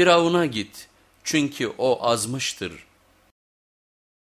Firavun'a git çünkü o azmıştır.